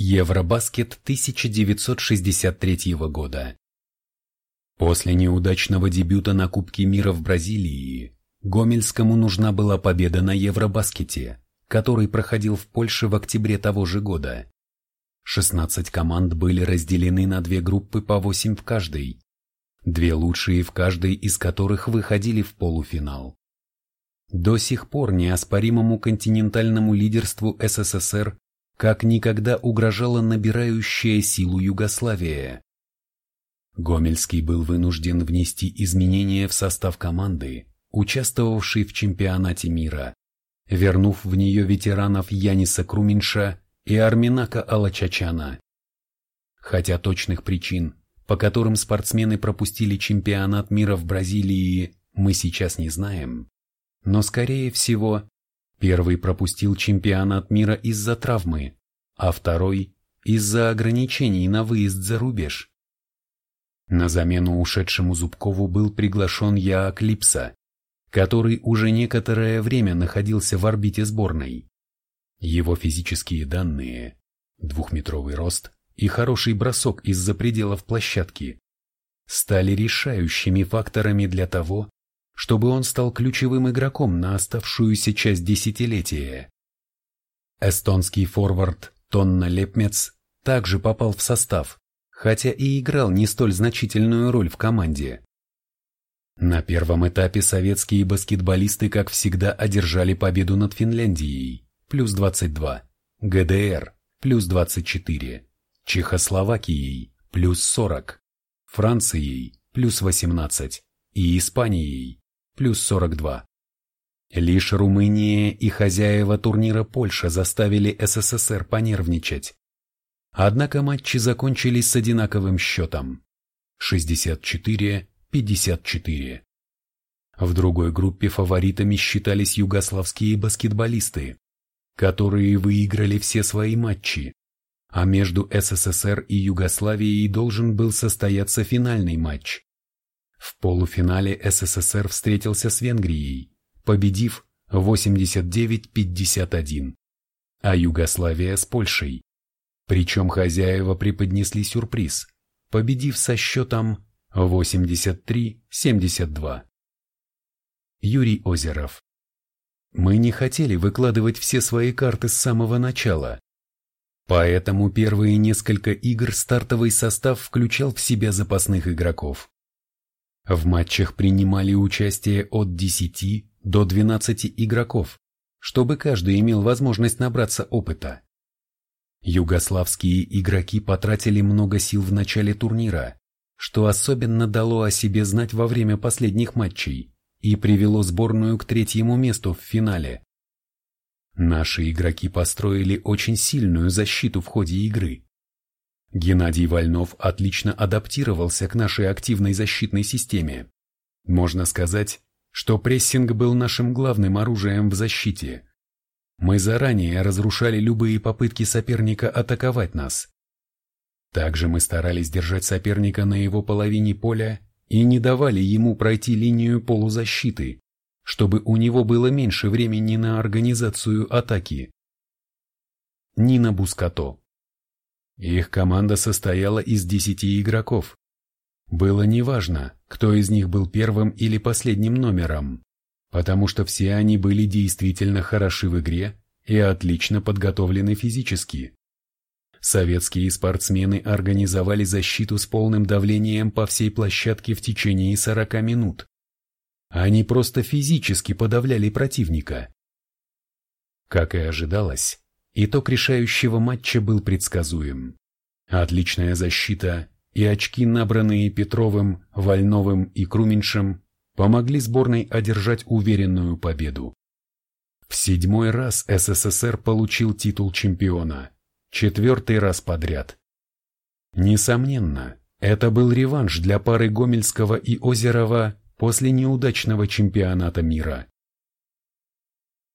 Евробаскет 1963 года. После неудачного дебюта на Кубке мира в Бразилии, Гомельскому нужна была победа на Евробаскете, который проходил в Польше в октябре того же года. 16 команд были разделены на две группы по 8 в каждой, две лучшие в каждой из которых выходили в полуфинал. До сих пор неоспоримому континентальному лидерству СССР как никогда угрожала набирающая силу Югославия. Гомельский был вынужден внести изменения в состав команды, участвовавшей в чемпионате мира, вернув в нее ветеранов Яниса Круминша и Арминака Алачачана. Хотя точных причин, по которым спортсмены пропустили чемпионат мира в Бразилии, мы сейчас не знаем, но скорее всего Первый пропустил чемпионат мира из-за травмы, а второй – из-за ограничений на выезд за рубеж. На замену ушедшему Зубкову был приглашен Яак Липса, который уже некоторое время находился в орбите сборной. Его физические данные – двухметровый рост и хороший бросок из-за пределов площадки – стали решающими факторами для того, чтобы он стал ключевым игроком на оставшуюся часть десятилетия. Эстонский форвард Тонна Лепмец также попал в состав, хотя и играл не столь значительную роль в команде. На первом этапе советские баскетболисты, как всегда, одержали победу над Финляндией, плюс 22, ГДР, плюс 24, Чехословакией, плюс 40, Францией, плюс 18 и Испанией, плюс 42. Лишь Румыния и хозяева турнира Польша заставили СССР понервничать. Однако матчи закончились с одинаковым счетом 64-54. В другой группе фаворитами считались югославские баскетболисты, которые выиграли все свои матчи, а между СССР и Югославией должен был состояться финальный матч. Полуфинале СССР встретился с Венгрией, победив 89-51, а Югославия с Польшей. Причем хозяева преподнесли сюрприз, победив со счетом 83-72. Юрий Озеров Мы не хотели выкладывать все свои карты с самого начала, Поэтому первые несколько игр стартовый состав включал в себя запасных игроков. В матчах принимали участие от 10 до 12 игроков, чтобы каждый имел возможность набраться опыта. Югославские игроки потратили много сил в начале турнира, что особенно дало о себе знать во время последних матчей и привело сборную к третьему месту в финале. Наши игроки построили очень сильную защиту в ходе игры, Геннадий Вольнов отлично адаптировался к нашей активной защитной системе. Можно сказать, что прессинг был нашим главным оружием в защите. Мы заранее разрушали любые попытки соперника атаковать нас. Также мы старались держать соперника на его половине поля и не давали ему пройти линию полузащиты, чтобы у него было меньше времени на организацию атаки. Нина Бускато их команда состояла из десяти игроков. Было неважно, кто из них был первым или последним номером, потому что все они были действительно хороши в игре и отлично подготовлены физически. Советские спортсмены организовали защиту с полным давлением по всей площадке в течение 40 минут. Они просто физически подавляли противника. Как и ожидалось, Итог решающего матча был предсказуем. Отличная защита и очки, набранные Петровым, Вольновым и Круменьшем, помогли сборной одержать уверенную победу. В седьмой раз СССР получил титул чемпиона, четвертый раз подряд. Несомненно, это был реванш для пары Гомельского и Озерова после неудачного чемпионата мира.